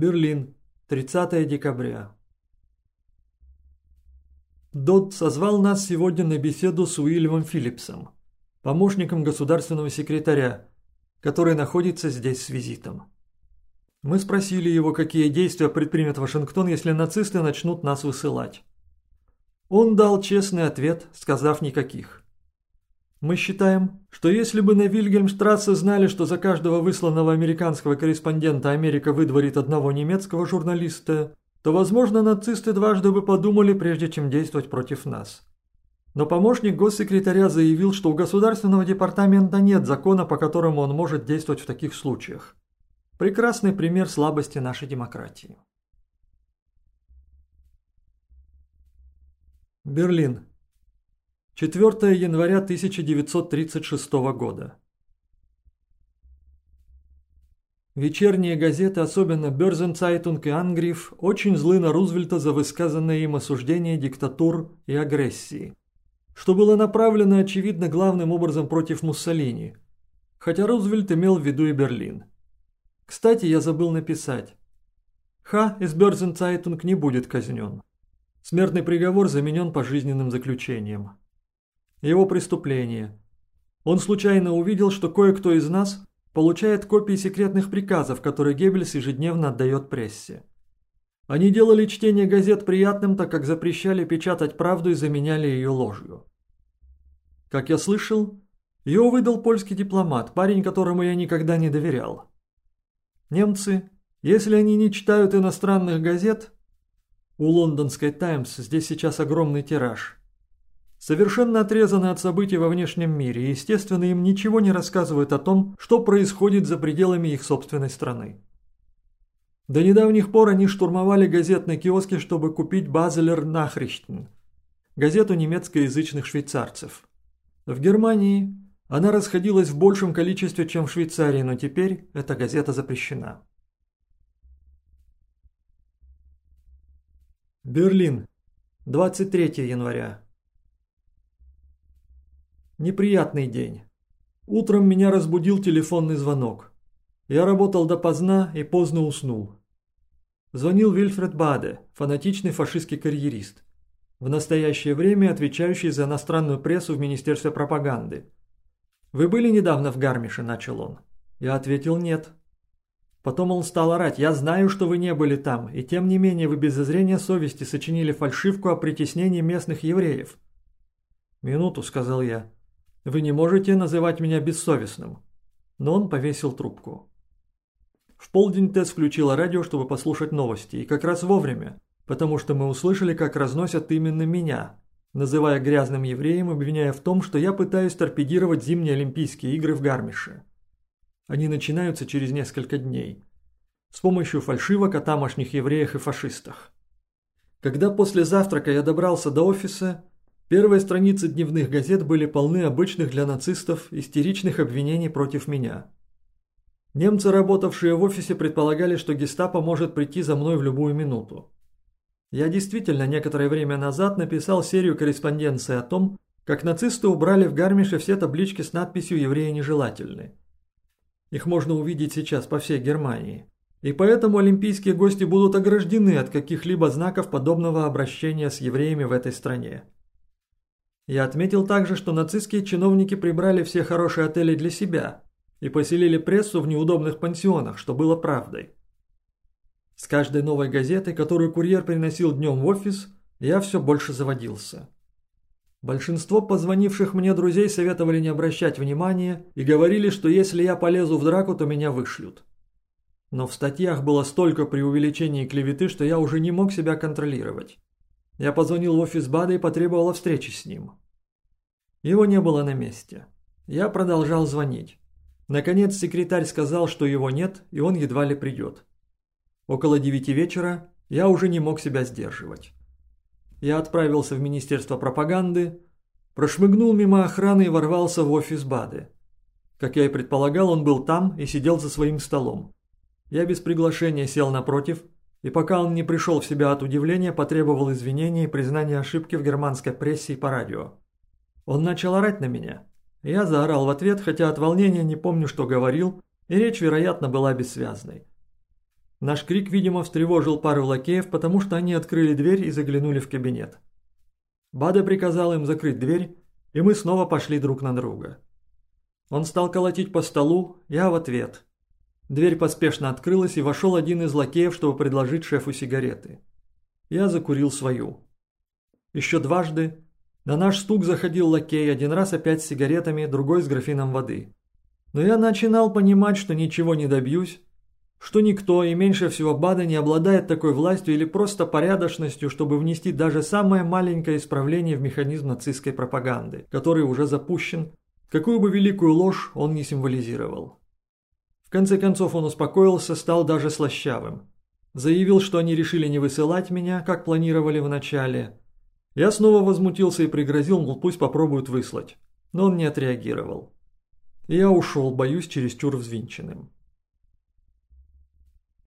Берлин, 30 декабря. Дод созвал нас сегодня на беседу с Уильямом Филлипсом, помощником государственного секретаря, который находится здесь с визитом. Мы спросили его, какие действия предпримет Вашингтон, если нацисты начнут нас высылать. Он дал честный ответ, сказав никаких. Мы считаем, что если бы на Вильгельмштрассе знали, что за каждого высланного американского корреспондента Америка выдворит одного немецкого журналиста, то, возможно, нацисты дважды бы подумали, прежде чем действовать против нас. Но помощник госсекретаря заявил, что у Государственного департамента нет закона, по которому он может действовать в таких случаях. Прекрасный пример слабости нашей демократии. Берлин. 4 января 1936 года. Вечерние газеты, особенно Бёрзенцайтунг и Ангриф, очень злы на Рузвельта за высказанное им осуждение диктатур и агрессии, что было направлено, очевидно, главным образом против Муссолини, хотя Рузвельт имел в виду и Берлин. Кстати, я забыл написать. Ха из Бёрзенцайтунг не будет казнен. Смертный приговор заменен пожизненным заключением. Его преступление. Он случайно увидел, что кое-кто из нас получает копии секретных приказов, которые Геббельс ежедневно отдает прессе. Они делали чтение газет приятным, так как запрещали печатать правду и заменяли ее ложью. Как я слышал, ее выдал польский дипломат, парень, которому я никогда не доверял. Немцы, если они не читают иностранных газет, у лондонской «Таймс» здесь сейчас огромный тираж – совершенно отрезаны от событий во внешнем мире и, естественно, им ничего не рассказывают о том, что происходит за пределами их собственной страны. До недавних пор они штурмовали газетные киоски, чтобы купить «Базелер Нахричтен» – газету немецкоязычных швейцарцев. В Германии она расходилась в большем количестве, чем в Швейцарии, но теперь эта газета запрещена. Берлин, 23 января. Неприятный день. Утром меня разбудил телефонный звонок. Я работал допоздна и поздно уснул. Звонил Вильфред Баде, фанатичный фашистский карьерист, в настоящее время отвечающий за иностранную прессу в Министерстве пропаганды. «Вы были недавно в Гармише?» – начал он. Я ответил «нет». Потом он стал орать «Я знаю, что вы не были там, и тем не менее вы без зазрения совести сочинили фальшивку о притеснении местных евреев». «Минуту», – сказал я. Вы не можете называть меня бессовестным». Но он повесил трубку. В полдень Тесс включила радио, чтобы послушать новости, и как раз вовремя, потому что мы услышали, как разносят именно меня, называя грязным евреем, обвиняя в том, что я пытаюсь торпедировать зимние Олимпийские игры в Гармише. Они начинаются через несколько дней. С помощью фальшивок о тамошних евреях и фашистах. Когда после завтрака я добрался до офиса, Первые страницы дневных газет были полны обычных для нацистов истеричных обвинений против меня. Немцы, работавшие в офисе, предполагали, что гестапо может прийти за мной в любую минуту. Я действительно некоторое время назад написал серию корреспонденции о том, как нацисты убрали в Гармише все таблички с надписью «Евреи нежелательны». Их можно увидеть сейчас по всей Германии. И поэтому олимпийские гости будут ограждены от каких-либо знаков подобного обращения с евреями в этой стране. Я отметил также, что нацистские чиновники прибрали все хорошие отели для себя и поселили прессу в неудобных пансионах, что было правдой. С каждой новой газетой, которую курьер приносил днем в офис, я все больше заводился. Большинство позвонивших мне друзей советовали не обращать внимания и говорили, что если я полезу в драку, то меня вышлют. Но в статьях было столько преувеличений и клеветы, что я уже не мог себя контролировать. Я позвонил в офис Бада и потребовал о встрече с ним. Его не было на месте. Я продолжал звонить. Наконец секретарь сказал, что его нет, и он едва ли придет. Около девяти вечера я уже не мог себя сдерживать. Я отправился в Министерство пропаганды, прошмыгнул мимо охраны и ворвался в офис Бады. Как я и предполагал, он был там и сидел за своим столом. Я без приглашения сел напротив и пока он не пришел в себя от удивления, потребовал извинений и признания ошибки в германской прессе и по радио. Он начал орать на меня. Я заорал в ответ, хотя от волнения не помню, что говорил, и речь, вероятно, была бессвязной. Наш крик, видимо, встревожил пару лакеев, потому что они открыли дверь и заглянули в кабинет. Бада приказал им закрыть дверь, и мы снова пошли друг на друга. Он стал колотить по столу, я в ответ. Дверь поспешно открылась, и вошел один из лакеев, чтобы предложить шефу сигареты. Я закурил свою. Еще дважды на наш стук заходил лакей, один раз опять с сигаретами, другой с графином воды. Но я начинал понимать, что ничего не добьюсь, что никто и меньше всего Бада не обладает такой властью или просто порядочностью, чтобы внести даже самое маленькое исправление в механизм нацистской пропаганды, который уже запущен, какую бы великую ложь он не символизировал. В конце концов он успокоился, стал даже слащавым. Заявил, что они решили не высылать меня, как планировали в начале, я снова возмутился и пригрозил, мол, пусть попробуют выслать. Но он не отреагировал. Я ушел, боюсь, чересчур взвинченным.